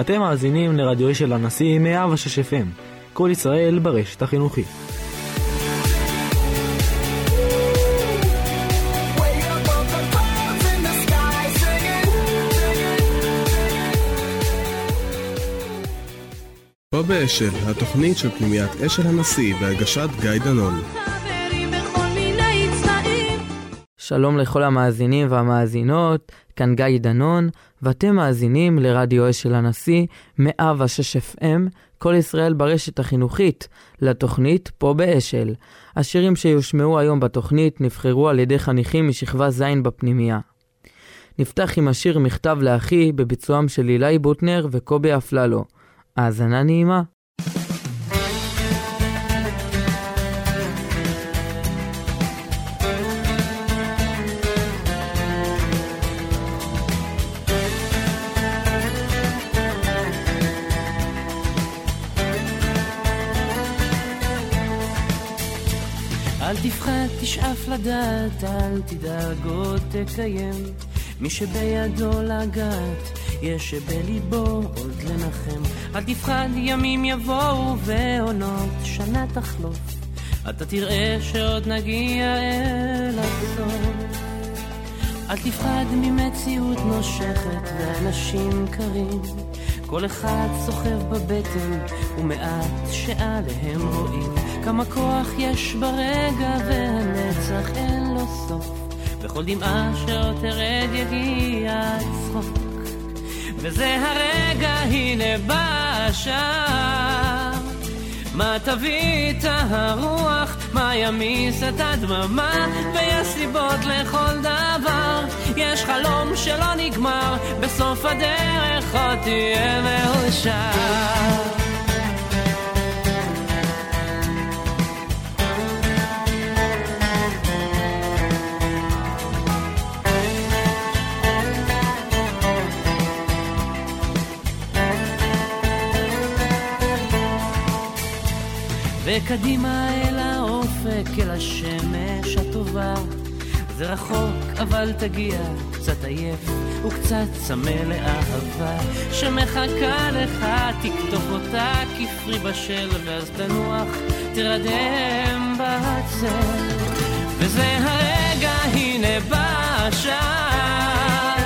אתם מאזינים לרדיו של הנשיא 106 FM, כל ישראל ברשת החינוכית. פה באשל, התוכנית של פנימיית אשל הנשיא בהגשת גיא דנון. שלום לכל המאזינים והמאזינות, כאן גיא דנון, ואתם מאזינים לרדיו אשל הנשיא, 106 FM, כל ישראל ברשת החינוכית, לתוכנית פה באשל. השירים שיושמעו היום בתוכנית נבחרו על ידי חניכים משכבה ז' בפנימייה. נפתח עם השיר מכתב לאחי בביצועם של אילי בוטנר וקובי אפללו. האזנה נעימה. תשאף לדעת, אל תדאג עוד תקיים. מי שבידו לגעת, יש שבליבו עוד לנחם. אל תפחד, ימים יבואו ועונות, שנה תחלוף. אתה תראה שעוד נגיע אל הסוף. אל תפחד ממציאות נושכת ואנשים קרים. כל אחד סוחב בבטן ומעט שעליהם רואים כמה כוח יש ברגע והנצח אין לו סוף. בכל דמעה שעוד תרד יגיע צחוק וזה הרגע הנה בא השער מה תביא את הרוח, מה ימיס את הדממה, ויש סיבות לכל דבר. יש חלום שלא נגמר, בסוף הדרך עוד תהיה מאושר. וקדימה אל האופק, אל השמש הטובה. זה רחוק, אבל תגיע, קצת עייף וקצת צמא לאהבה שמחכה לך, תקטוף אותה כפרי בשל, ואז תנוח, תרדם בצל. וזה הרגע, הנה בא השער.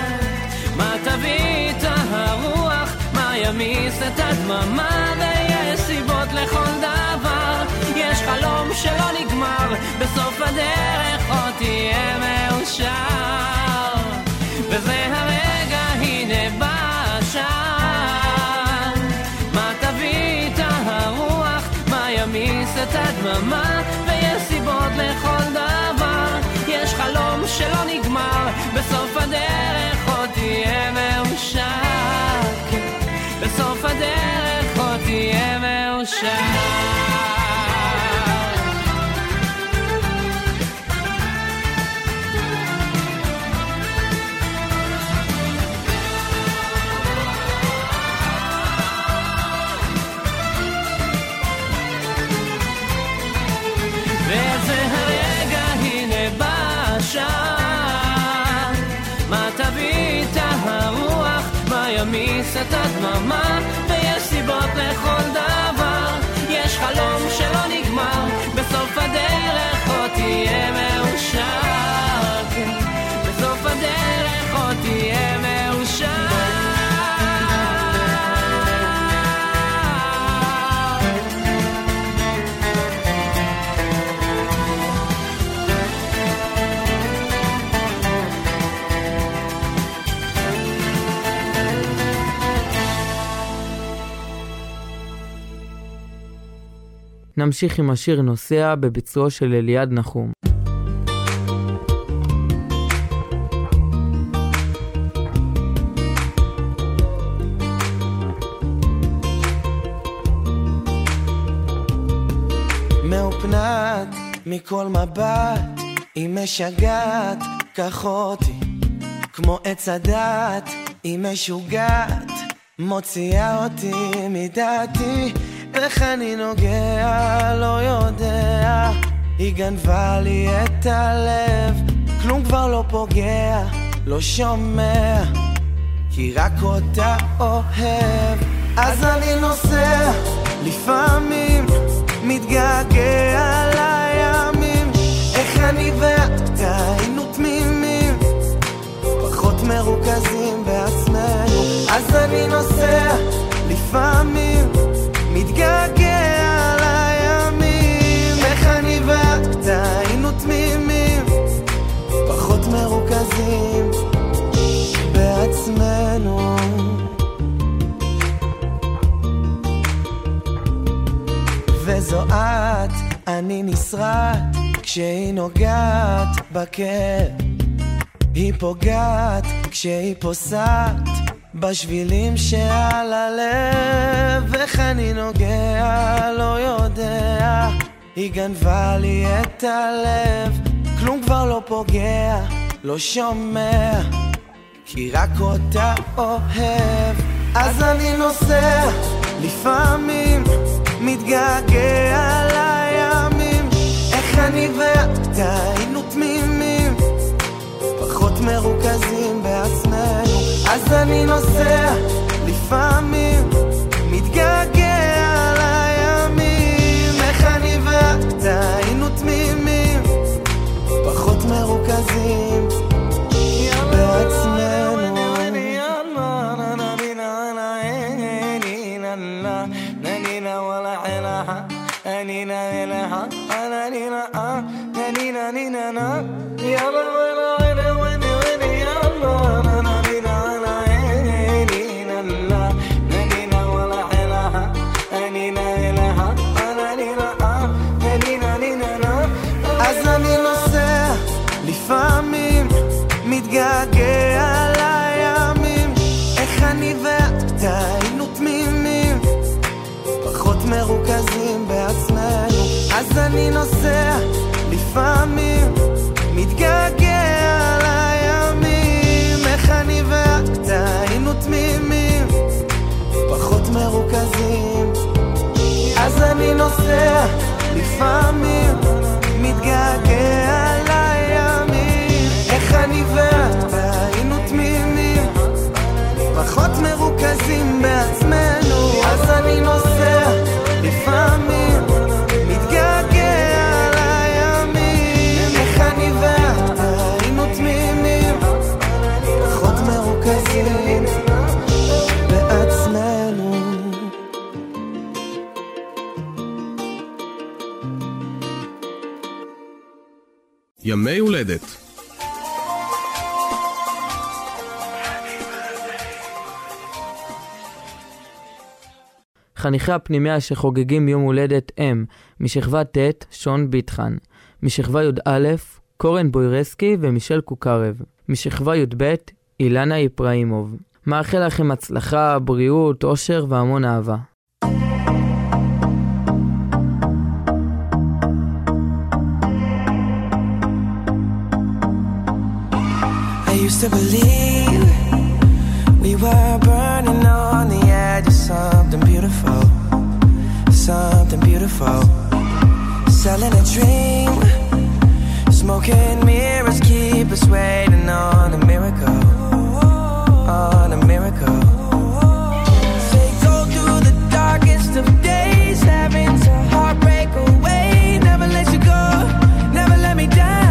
מה תביא את הרוח, מה ימיס את הדממה, סיבות לכל דבר. יש חלום שלא נגמר, בסוף הדרך עוד תהיה מאושר. וזה הרגע, הנה בא השער. מה תביא את הרוח, מה ימיס את הדממה, ויש סיבות לכל דבר. יש חלום שלא נגמר, בסוף הדרך עוד תהיה מאושר. ימיס את הדממה, ויש סיבות לכל דבר. חלום שלא נגמר, בסוף הדרך נמשיך עם השיר נוסע בביצועו של אליעד נחום. מאופנת מכל מבט, היא משגעת, קח אותי. כמו עץ הדת, היא משוגעת, מוציאה אותי מדעתי. איך אני נוגע, לא יודע. היא גנבה לי את הלב, כלום כבר לא פוגע, לא שומע. כי רק אותה אוהב. אז אני נוסע, לפעמים מתגעגע לימים, איך אני ואתה היינו תמימים, פחות מרוכזים בעצמנו. אז אני נוסע, לפעמים מתגעגע לימים, איך אני ואתה היינו תמימים, פחות מרוכזים בעצמנו. וזו את, אני נסרט, כשהיא נוגעת בכאב. היא פוגעת כשהיא פוסעת בשבילים שעל הלב. איך אני נוגע, לא יודע. היא גנבה לי את הלב, כלום כבר לא פוגע, לא שומע. כי רק אותה אוהב. אז אני נוסע, לפעמים מתגעגע לימים, איך אני ואתה היינו תמימים, פחות מרוכזים בעצמנו. אז אני נוסע, לפעמים מתגעגע לימים, איך אני ואתה היינו תמימים, פחות מרוכזים בעצמנו. אז לפעמים מתגעגע לימים, איך אני ואתה היינו תמימים, פחות מרוכזים. אז אני נוסע, לפעמים מתגעגע לימים, איך אני ואתה היינו תמימים, פחות מרוכזים בעצמנו. ימי הולדת חניכי הפנימיה שחוגגים יום הולדת הם משכבה ט', שון ביטחן, משכבה י"א, קורן בוירסקי ומישל קוקרב, משכבה י"ב, אילנה איפראימוב. מאחל לכם הצלחה, בריאות, אושר והמון אהבה. Used to believe we were burning on the edge of something beautiful, something beautiful. Selling a dream, smoking mirrors keep us waiting on a miracle, on a miracle. Say go through the darkest of days, having to heartbreak away. Never let you go, never let me down.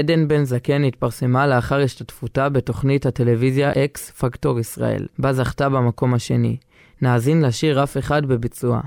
עדן בן זקן התפרסמה לאחר השתתפותה בתוכנית הטלוויזיה אקס פקטור ישראל, בה זכתה במקום השני. נאזין לשיר אף אחד בביצוע.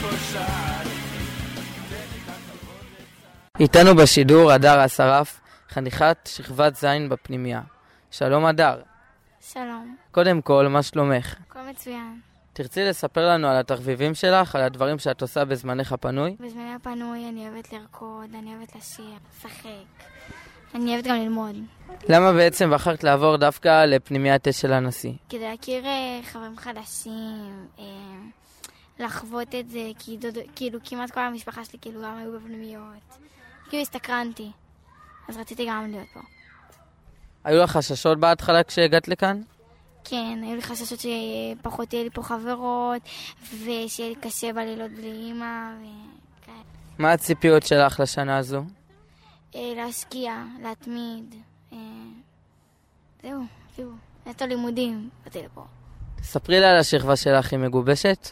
כל שעל. איתנו בשידור הדר אסרף, חניכת שכבת ז' בפנימייה. שלום הדר. שלום, קודם כל, מה שלומך? הכל מצוין. תרצי לספר לנו על התחביבים שלך, על הדברים שאת עושה בזמנך הפנוי? בזמני הפנוי אני אוהבת לרקוד, אני אוהבת לשיר, לשחק. אני אוהבת גם ללמוד. למה בעצם בחרת לעבור דווקא לפנימיית אש של הנשיא? כדי להכיר אה, חברים חדשים, אה, לחוות את זה, כי דוד, כאילו כמעט כל המשפחה שלי כאילו גם היו בפנימיות. כאילו הסתקרנתי, אז רציתי גם להיות פה. היו לך חששות בהתחלה כשהגעת לכאן? כן, היו לי חששות שפחות יהיה לי פה חברות, ושיהיה לי קשה בלילות בלי אימא, וכאלה. מה הציפיות שלך לשנה הזו? אה, להשקיע, להתמיד. אה, זהו, כאילו, נטו לימודים, באתי לפה. ספרי לי על השכבה שלך, היא מגובשת?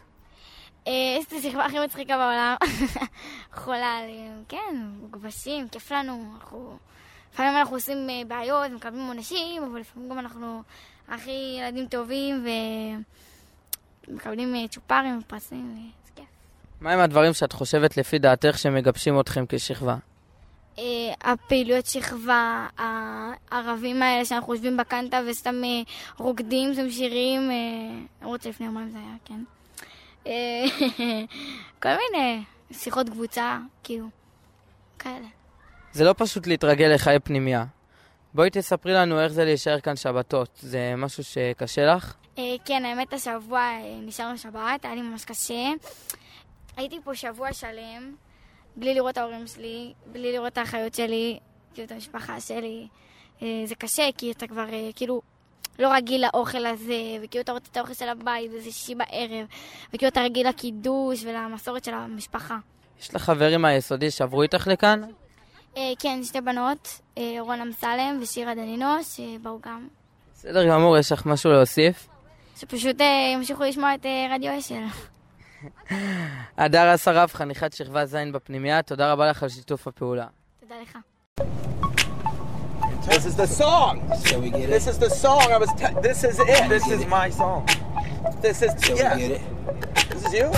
אה, יש את השכבה הכי מצחיקה בעולם. חולה עליהם, כן, מגובשים, כיף לנו. אנחנו... לפעמים אנחנו עושים אה, בעיות ומקבלים עונשים, אבל לפעמים גם אנחנו הכי ילדים טובים ומקבלים אה, צ'ופרים ופרסים, וזה כיף. מהם הדברים שאת חושבת לפי דעתך שמגבשים אתכם כשכבה? אה, הפעילויות שכבה, הערבים האלה שאנחנו יושבים בקנטה וסתם אה, רוקדים, שום שירים, אה, למרות שלפני יומיים זה היה, כן. כל מיני שיחות קבוצה, כאילו, כאלה. זה לא פשוט להתרגל לחיי פנימייה. בואי תספרי לנו איך זה להישאר כאן שבתות. זה משהו שקשה לך? כן, האמת השבוע נשארנו שבת, היה לי ממש קשה. הייתי פה שבוע שלם, בלי לראות את ההורים שלי, בלי לראות את האחיות שלי, כאילו את המשפחה שלי. אה, זה קשה, כי אתה כבר אה, כאילו לא רגיל לאוכל הזה, וכאילו אתה רוצה את האוכל של הבית, וזה שישי בערב, וכאילו אתה רגיל לקידוש ולמסורת של המשפחה. יש לך חברים מהיסודי שעברו איתך לכאן? אה, כן, שתי בנות, רון אמסלם ושירה דנינו, שבאו גם. בסדר גמור, יש לך משהו להוסיף? שפשוט ימשיכו לשמוע את רדיו אשל. הדר אסרף, חניכת שכבה ז' בפנימייה, תודה רבה לך על שיתוף הפעולה. תודה לך. This is the song. Shall we get This it? is the song. I was. T- this is it. This is my song. This is. Shall yes. we get it? This is you.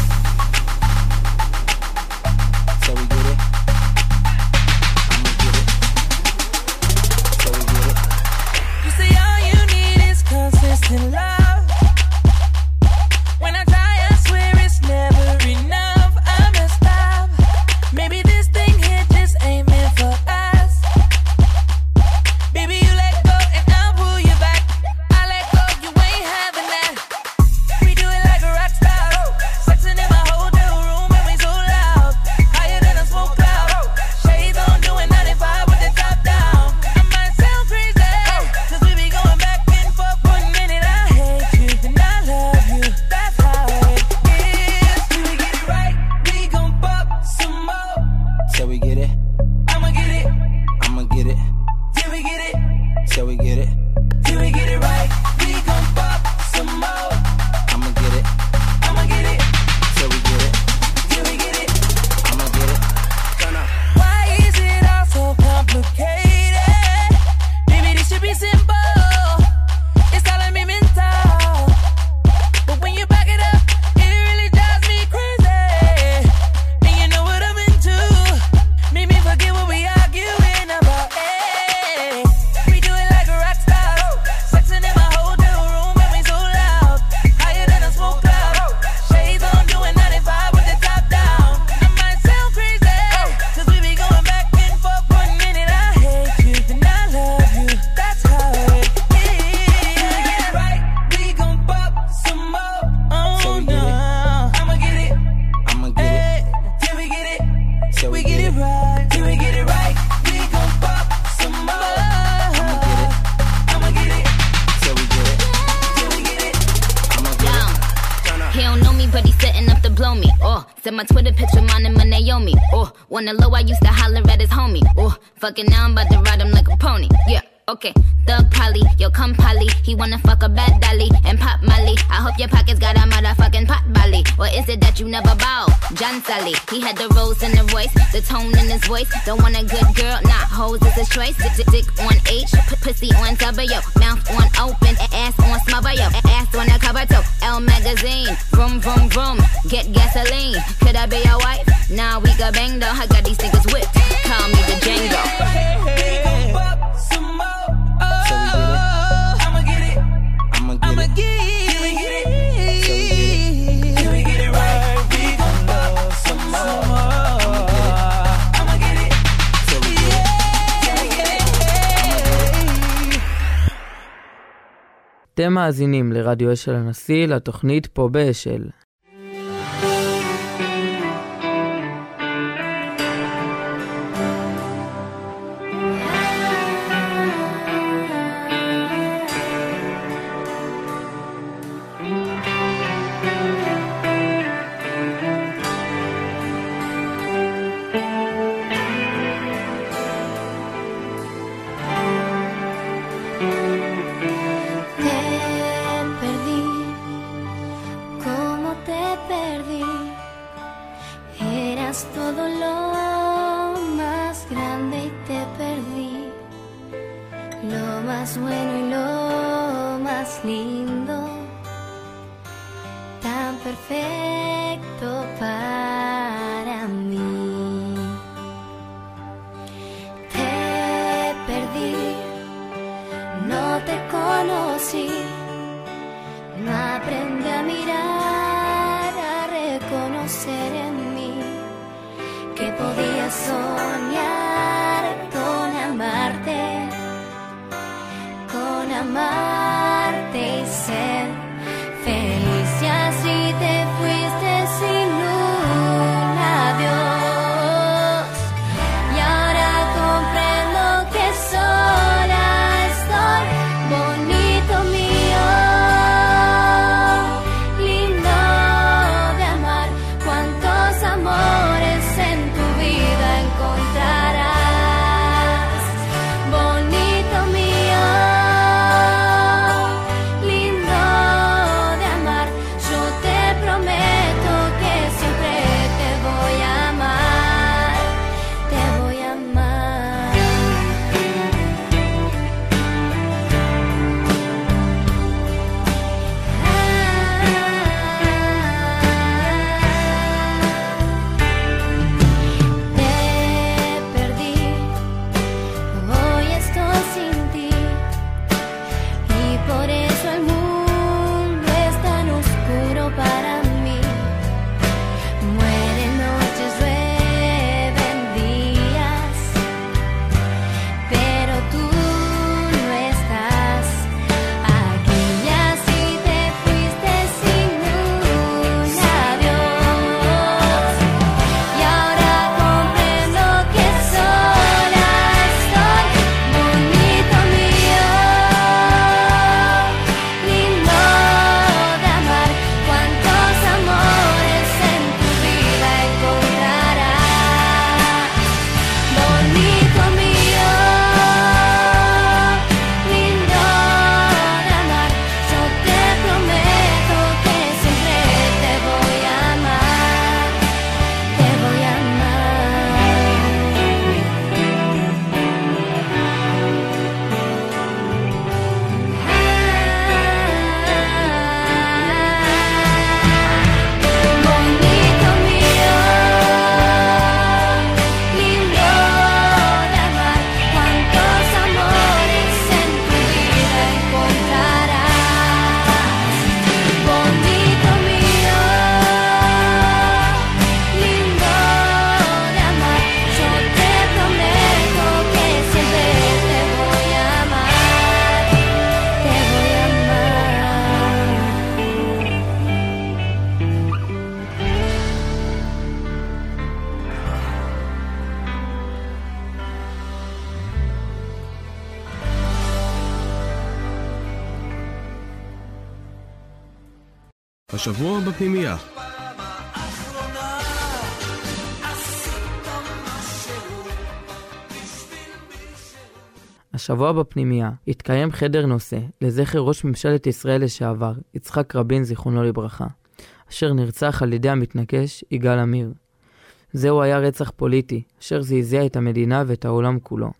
He's setting up to blow me. Oh, send my Twitter picture, mine and my Naomi. Oh, wanna low, I used to holler at his homie. Oh, fucking now I'm about to ride him like a pony. Yeah. Okay, Thug Polly, yo come Polly. He wanna fuck a bad dolly and pop Molly. I hope your pockets got a motherfucking pot belly. Or is it that you never bow? John Sally, he had the rose in the voice, the tone in his voice. Don't want a good girl, not hoes is his choice. Dick, dick, on H, pussy on W, mouth on open, ass on smother, yo, ass on a cover toe. L magazine, vroom vroom vroom, get gasoline. Could I be your wife? Nah, we got bang though. I got these niggas whipped. Call me the Django. We gon' fuck אתם מאזינים לרדיו אשל הנשיא, לתוכנית פה באשל. Lo más bueno y lo más lindo. Tan perfecto השבוע בפנימייה. השבוע בפנימייה התקיים חדר נושא לזכר ראש ממשלת ישראל לשעבר, יצחק רבין זיכרונו לברכה, אשר נרצח על ידי המתנקש יגאל עמיר. זהו היה רצח פוליטי, אשר זעזע את המדינה ואת העולם כולו.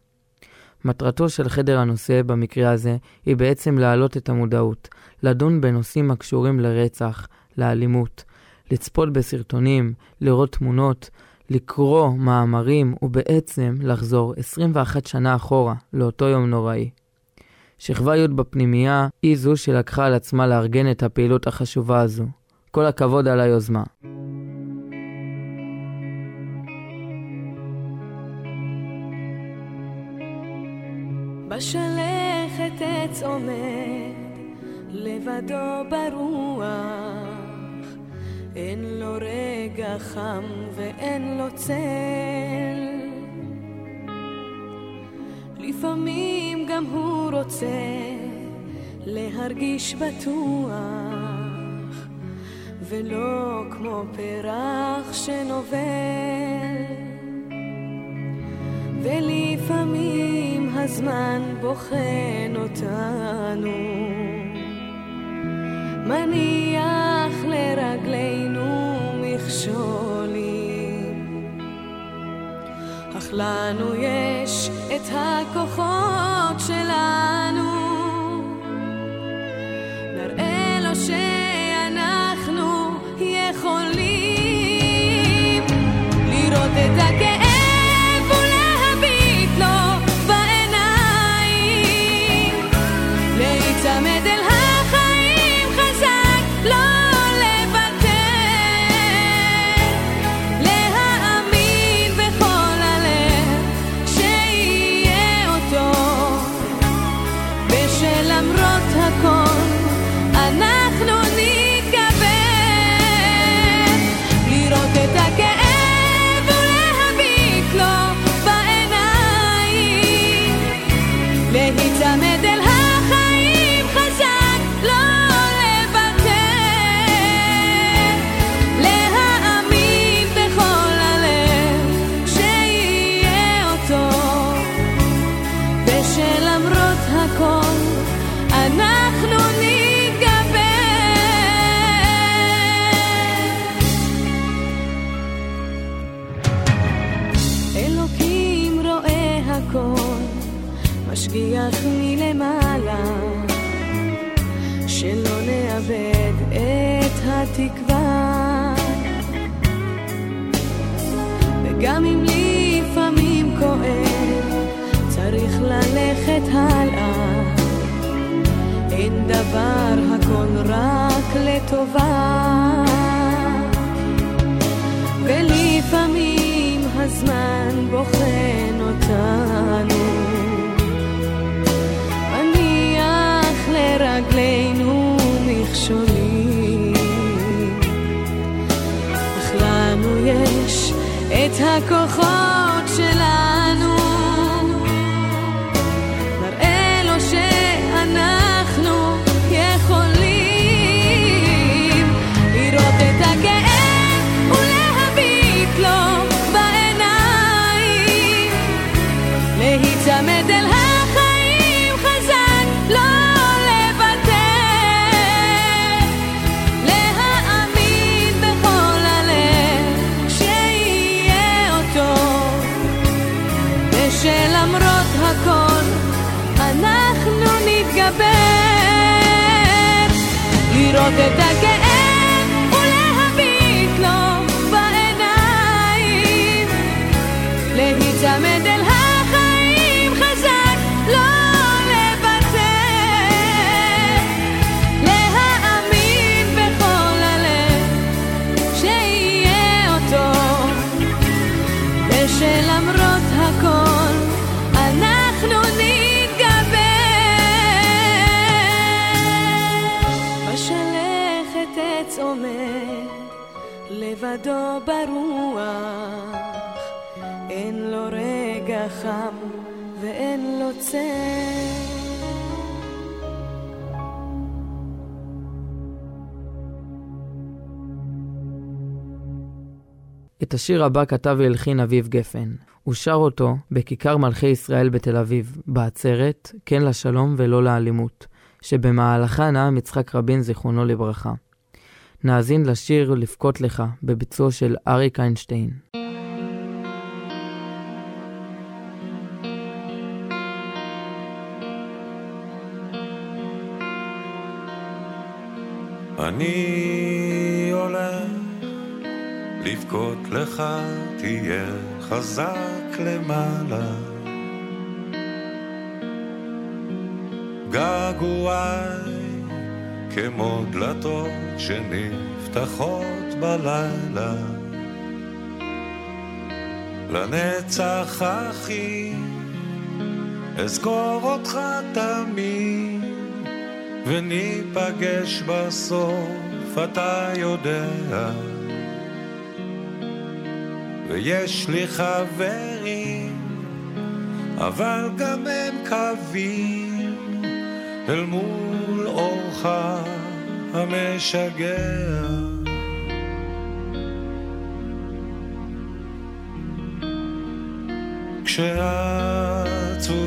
מטרתו של חדר הנושא במקרה הזה היא בעצם להעלות את המודעות, לדון בנושאים הקשורים לרצח, לאלימות, לצפות בסרטונים, לראות תמונות, לקרוא מאמרים ובעצם לחזור 21 שנה אחורה לאותו יום נוראי. שכבה י' בפנימייה היא זו שלקחה על עצמה לארגן את הפעילות החשובה הזו. כל הכבוד על היוזמה. בשלכת עץ עומד, לבדו ברוח, אין לו רגע חם ואין לו צל. לפעמים גם הוא רוצה להרגיש בטוח, ולא כמו פרח שנובל. ולפעמים הזמן בוחן אותנו, מניח לרגלינו מכשולים, אך לנו יש את הכוחות שלנו, דבר, הכל רק לטובה. ולפעמים הזמן בוחן אותנו. מניח לרגלינו מכשולים. אך לנו יש את הכוחות לראות את לבדו ברוח, אין לו רגע חם ואין לו צל. את השיר הבא כתב והלחין אביב גפן. הוא שר אותו בכיכר מלכי ישראל בתל אביב, בעצרת "כן לשלום ולא לאלימות", שבמהלכה נאם יצחק רבין זיכרונו לברכה. נאזין לשיר "לבכות לך" בביצוע של אריק איינשטיין. אני הולך לבכות לך, תהיה חזק למעלה. געגועי כמו דלתות שנפתחות בלילה. לנצח אחי, אזכור אותך תמיד. וניפגש בסוף, אתה יודע. ויש לי חברים, אבל גם הם קווים אל מול אורך המשגע. כשעצובים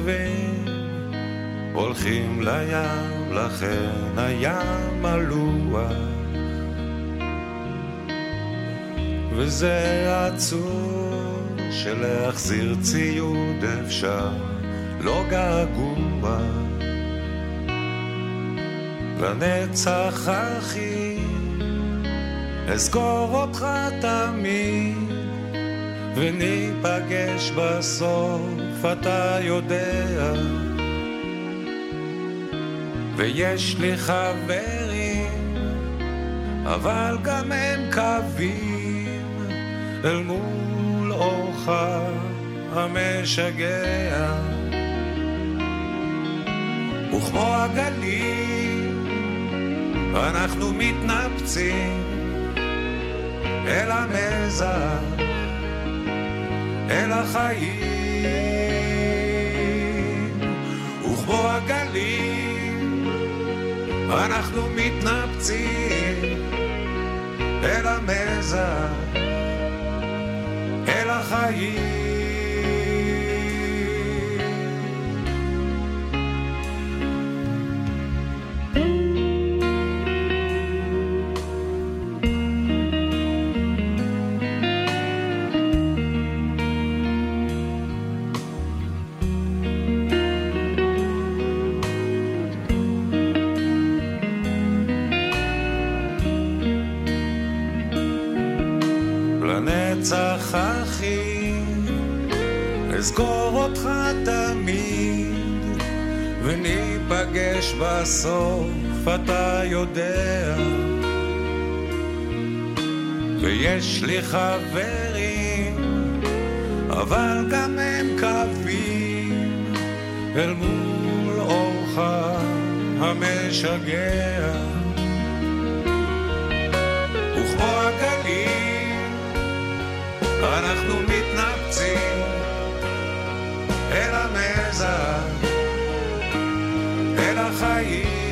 הולכים לים, לכן הים מלוח. וזה עצוב שלהחזיר ציוד אפשר, לא געגוע. לנצח אחי, אזכור אותך תמיד, וניפגש בסוף, אתה יודע. ויש לי חברים, אבל גם הם קווים אל מול אורך המשגע. וכמו הגלים, אנחנו מתנפצים אל המזח, אל החיים. הגלים, אנחנו מתנפצים אל המזח, אל החיים. אזכור אותך תמיד, וניפגש בסוף, אתה יודע. ויש לי חברים, אבל גם הם קווים, אל מול אורך המשגע. וכמו הגלים, אנחנו מתנפצים המזח, אל החיים.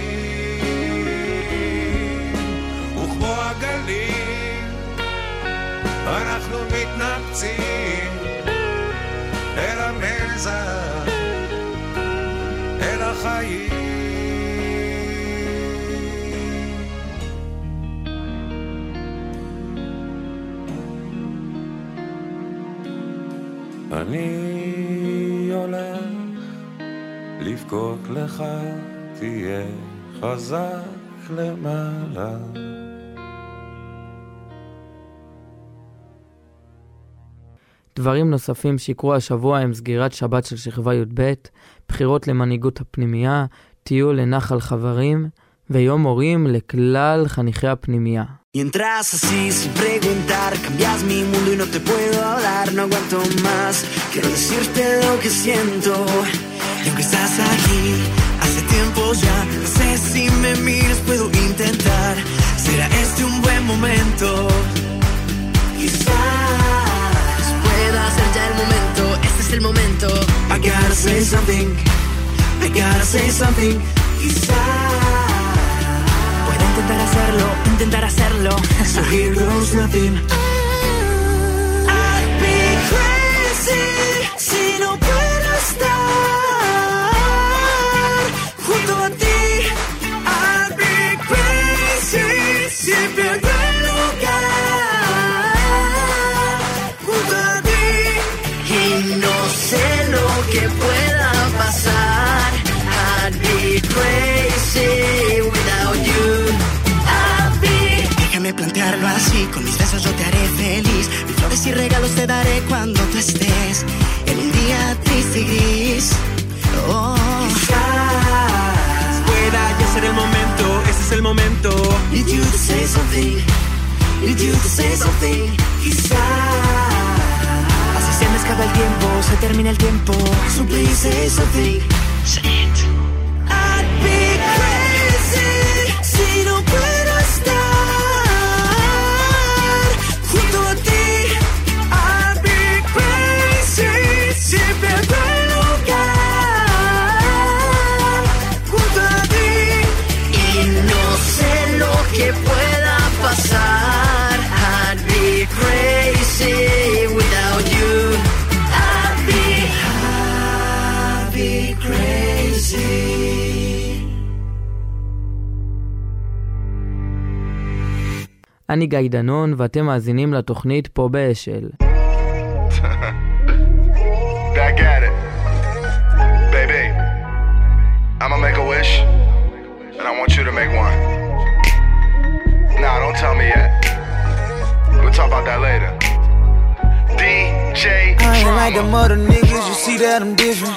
וכמו הגלים, אנחנו מתנפצים אל המזח, אל החיים. אני לבכות לך, תהיה חזק למעלה. דברים נוספים שיקרו השבוע הם סגירת שבת של שכבה י"ב, בחירות למנהיגות הפנימייה, טיול לנחל חברים, ויום מורים לכלל חניכי הפנימייה. Y entras así sin preguntar, cambias mi mundo y no te puedo hablar, no aguanto más, quiero decirte lo que siento. Y aunque estás aquí, hace tiempo ya, no sé si me miras, puedo intentar, será este un buen momento. Quizás pueda ser ya el momento, este es el momento. I gotta say something, I gotta say something, quizás. Puedo intentar hacerlo, intentar hacerlo. So here goes nothing. I'd be crazy si no puedo estar plantearlo así, con mis besos yo te haré feliz. Mis flores y regalos te daré cuando tú estés. En un día triste y gris. Oh. Ser el momento, ese es el momento. Need you to say something, need you to say something. Quizás Así se me escapa el tiempo, se termina el tiempo. So please say something. Crazy without you. I'd be, I'd be crazy. אני גיא דנון, ואתם מאזינים לתוכנית פה באשל. Back at it. Baby, I'ma make a wish, and I want you to make one. Nah, don't tell me yet. Talk about that later. DJ I ain't like them other niggas, you see that I'm different.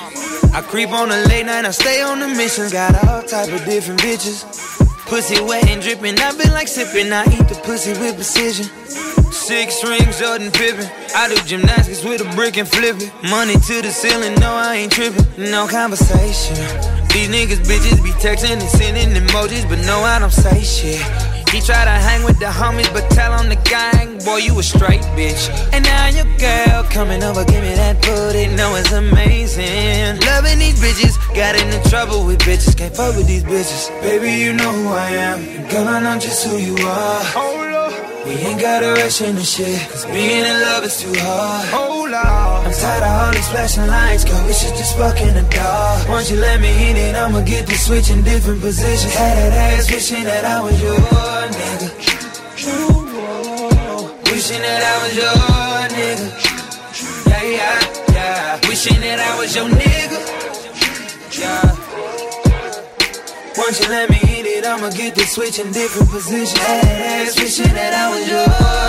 I creep on the late night, I stay on the mission. Got all type of different bitches. Pussy wet and dripping, I been like sipping. I eat the pussy with precision. Six rings, Jordan Pippin. I do gymnastics with a brick and flip it. Money to the ceiling, no, I ain't tripping. No conversation. These niggas bitches be texting and sending emojis, but no, I don't say shit. He try to hang with the homies, but tell on the gang, boy, you a straight bitch. And now your girl coming over, give me that booty, know it's amazing. Loving these bitches, got into trouble with bitches, can't fuck with these bitches. Baby, you know who I am, girl, I know just who you are. We ain't gotta rush into shit, cause being in love is too hard. Hold on. I'm tired of all these flashing lights, girl, we should just fuck in the dark. Once you let me in it, I'ma get to switch in different positions. Had that ass wishing that I was your nigga. Wishing that I was your nigga. Yeah, yeah, yeah. Wishing that I was your nigga. Yeah. Once you let me hit it, I'ma get to switch in different positions. Ass wishing that I was your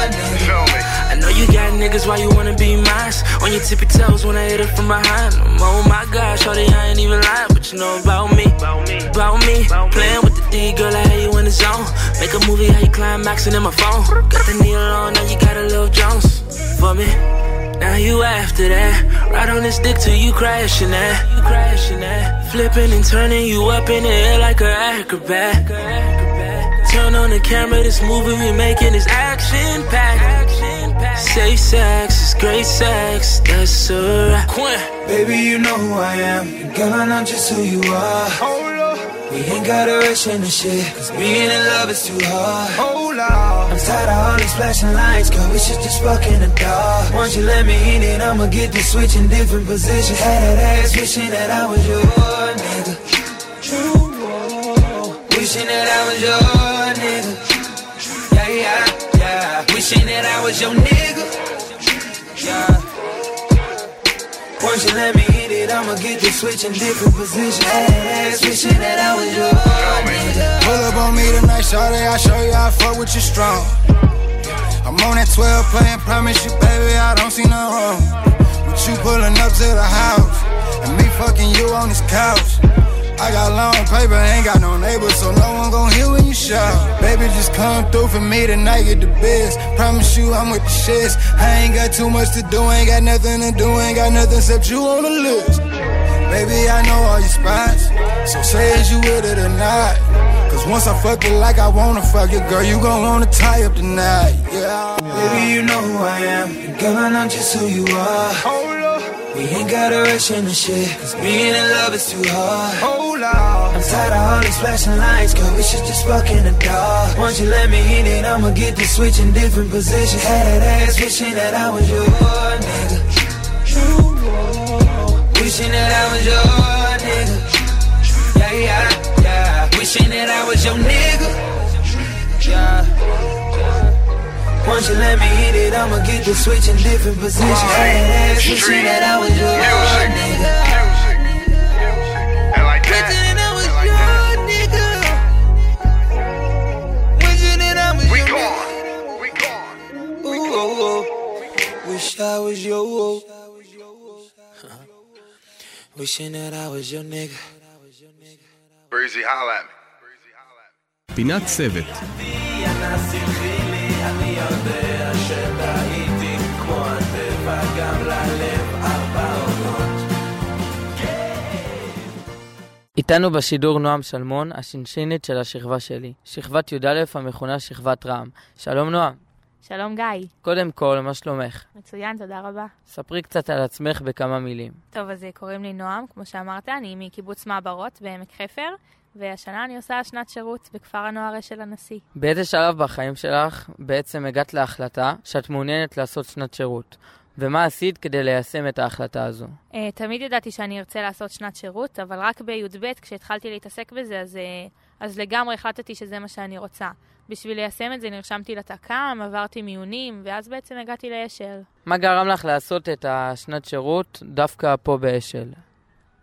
nigga. I know you got niggas why you wanna be mine. On your tippy toes when I hit it from behind. I'm, oh my god, shorty, I ain't even lying. But you know about me, about me, about me. Playing with the D, girl, I had you in the zone. Make a movie, how you climaxing in my phone. Got the needle on, now you got a little Jones for me. Now you after that. Ride on this dick till you crashing that. You crashing that. Flipping and turning you up in the air like an acrobat. Turn on the camera, this movie we making is action packed. Safe sex is great sex, that's alright. Baby, you know who I am. Girl, I know just who you are. We ain't gotta rush into shit, cause being in love is too hard. Hold on. I'm tired of all these flashing lights, girl, we should just fuck in the dark. Once you let me in it, I'ma get to switch in different positions. Had that ass wishing that I was your nigga. True. Wishing that I was your nigga. Yeah, yeah, yeah. Wishing that I was your nigga. Yeah. Once you let me it, I'ma get to switch in different positions. Ass wishing that I was your nigga. Pull up on me tonight, shawty, I show you I fuck with you strong. I'm on that 12 playing, promise you, baby, I don't see no wrong. With you pulling up to the house, and me fucking you on this couch. I got long paper, ain't got no neighbors, so no one gon' hear when you shout. Baby, just come through for me tonight, get the best. Promise you I'm with the shits. I ain't got too much to do, ain't got nothing to do, ain't got nothing except you on the list. Baby, I know all your spots, so say is you with it or not. Cause once I fuck it like I wanna fuck it, girl, you gon' wanna tie up tonight. Yeah. Baby, you know who I am. And girl, I know just who you are. We ain't gotta rush into shit, cause being in love is too hard. Hold on. I'm tired of all these flashing lights, girl, we should just fuck in the dark. Once you let me in it, I'ma get to switch in different positions. Had that ass wishing that I was your nigga. True love. Wishing that I was your nigga. Yeah, yeah, yeah. Wishing that I was your nigga. Yeah. Once you let me hit it, I'ma get to switch in different positions. Had that ass wishing that I was your nigga. And like Wishing that I was your nigga. Wishing that I was We your gone. We gone. Ooh, ooh, ooh. Wish I was your. Wishing that I was your nigga. Breezy, holla at me. פינת צוות. אני יודע שטעיתי כמו הטבע גם ללב ארבע עונות איתנו בשידור נועם שלמון, השינשינית של השכבה שלי, שכבת י"א המכונה שכבת רעם. שלום נועם. שלום גיא. קודם כל, מה שלומך? מצוין, תודה רבה. ספרי קצת על עצמך בכמה מילים. טוב, אז קוראים לי נועם, כמו שאמרת, אני מקיבוץ מעברות בעמק חפר, והשנה אני עושה שנת שירות בכפר הנוער אשל הנשיא. באיזה שלב בחיים שלך בעצם הגעת להחלטה שאת מעוניינת לעשות שנת שירות? ומה עשית כדי ליישם את ההחלטה הזו? Uh, תמיד ידעתי שאני ארצה לעשות שנת שירות, אבל רק בי"ב, כשהתחלתי להתעסק בזה, אז, uh, אז לגמרי החלטתי שזה מה שאני רוצה. בשביל ליישם את זה נרשמתי לתק"ם, עברתי מיונים, ואז בעצם הגעתי לאשל. מה גרם לך לעשות את השנת שירות דווקא פה באשל?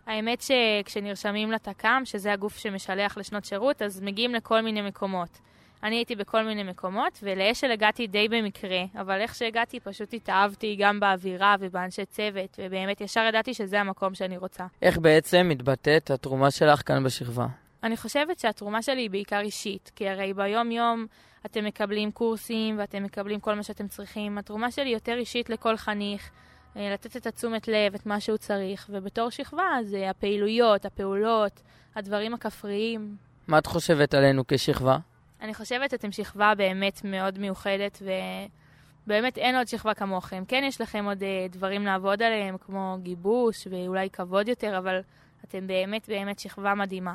האמת שכשנרשמים לתק"ם, שזה הגוף שמשלח לשנות שירות, אז מגיעים לכל מיני מקומות. אני הייתי בכל מיני מקומות, ולאשל הגעתי די במקרה, אבל איך שהגעתי פשוט התאהבתי גם באווירה ובאנשי צוות, ובאמת ישר ידעתי שזה המקום שאני רוצה. איך בעצם מתבטאת התרומה שלך כאן בשכבה? אני חושבת שהתרומה שלי היא בעיקר אישית, כי הרי ביום-יום אתם מקבלים קורסים ואתם מקבלים כל מה שאתם צריכים. התרומה שלי יותר אישית לכל חניך, לתת את התשומת לב, את מה שהוא צריך, ובתור שכבה זה הפעילויות, הפעולות, הדברים הכפריים. מה את חושבת עלינו כשכבה? אני חושבת אתם שכבה באמת מאוד מיוחדת, ובאמת אין עוד שכבה כמוכם. כן, יש לכם עוד אה, דברים לעבוד עליהם, כמו גיבוש ואולי כבוד יותר, אבל אתם באמת באמת שכבה מדהימה.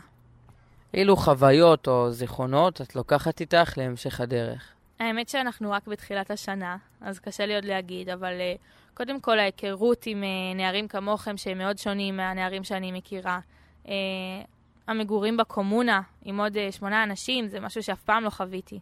אילו חוויות או זיכרונות את לוקחת איתך להמשך הדרך? האמת שאנחנו רק בתחילת השנה, אז קשה לי עוד להגיד, אבל uh, קודם כל ההיכרות עם uh, נערים כמוכם, שהם מאוד שונים מהנערים שאני מכירה. Uh, המגורים בקומונה עם עוד uh, שמונה אנשים, זה משהו שאף פעם לא חוויתי.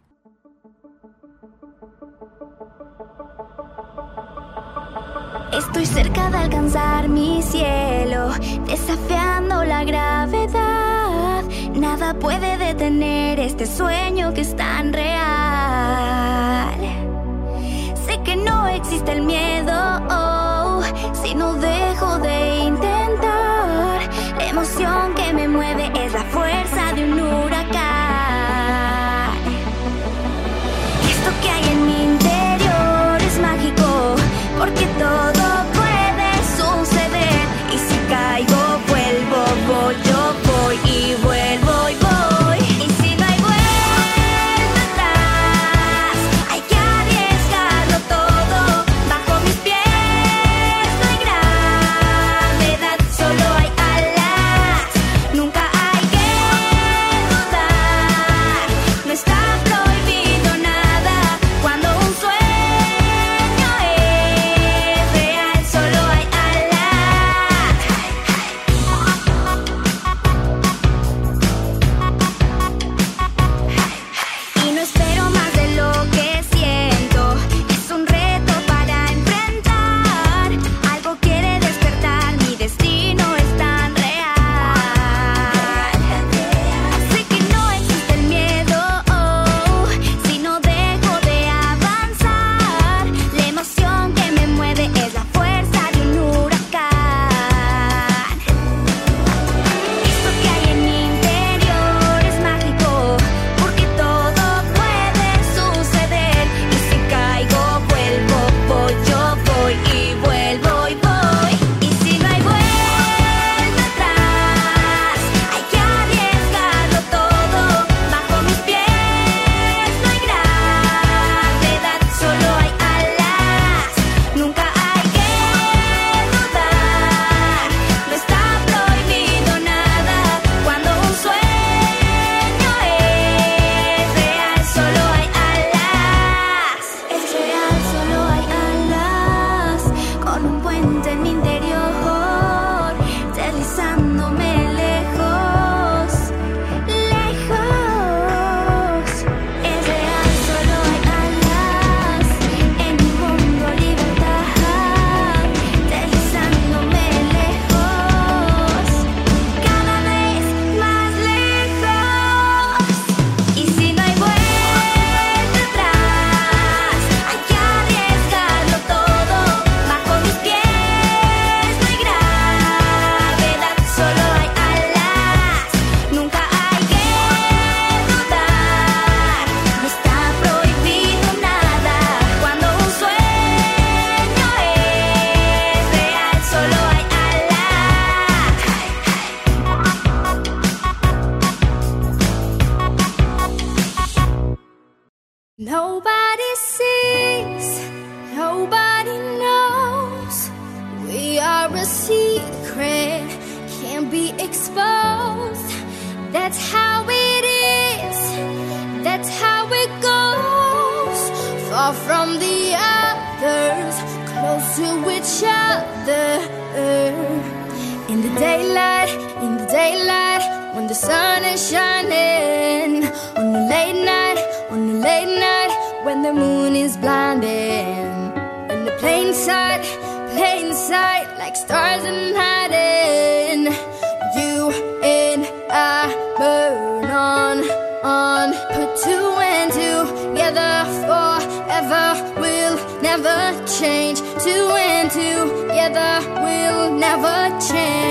Estoy cerca de alcanzar mi cielo, desafiando la gravedad. Nada puede detener este sueño que es tan real. Que no existe el miedo oh, si no dejo de intentar. La emoción que me mueve to each other. In the daylight, in the daylight, when the sun is shining. On the late night, on the late night, when the moon is blinding. In the plain sight, plain sight, like stars in hiding. Never change.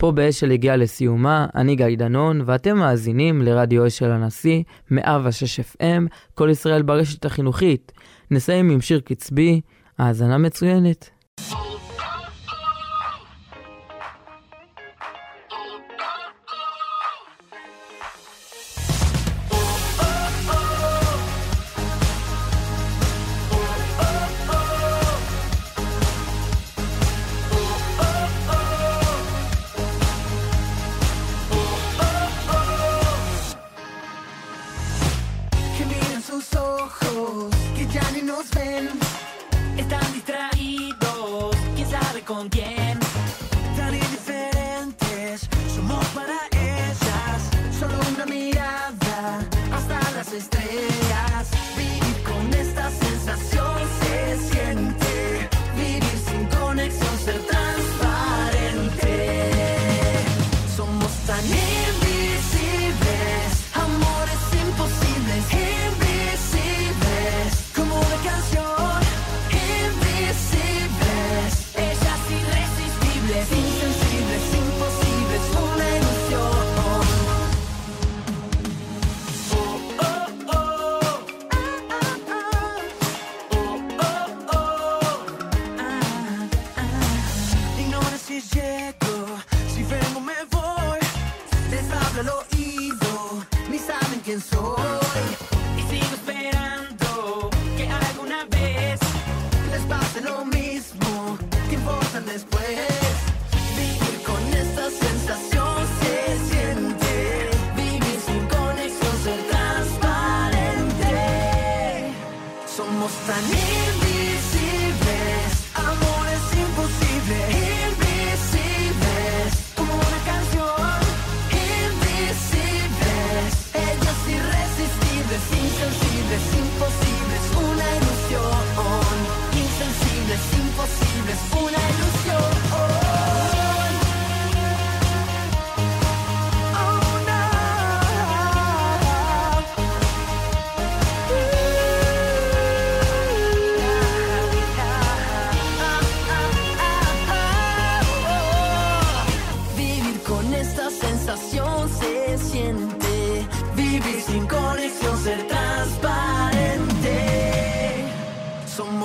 פה באשל הגיעה לסיומה, אני גיא דנון, ואתם מאזינים לרדיו אשל הנשיא, 106 FM, כל ישראל ברשת החינוכית. נסיים עם שיר קצבי, האזנה מצוינת.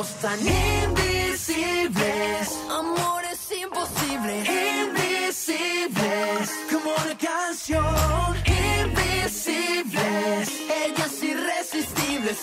somos tan invisibles. Amor es imposible. Invisibles. Como una canción. Invisibles. Ellas irresistibles.